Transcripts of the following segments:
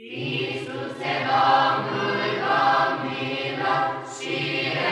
Iisuse Domnul, milă și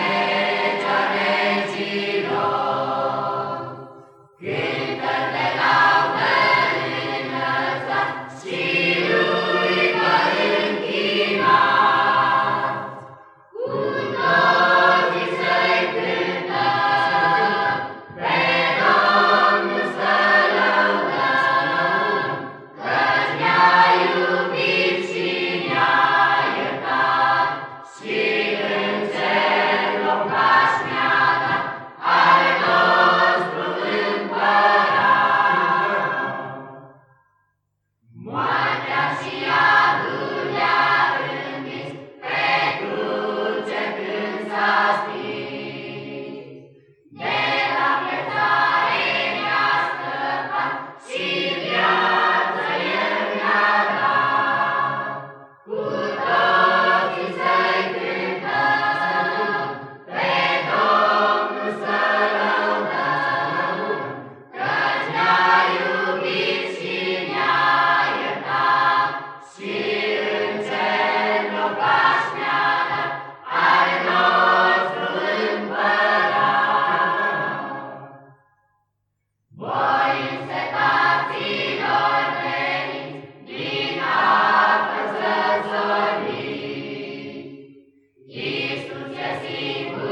see.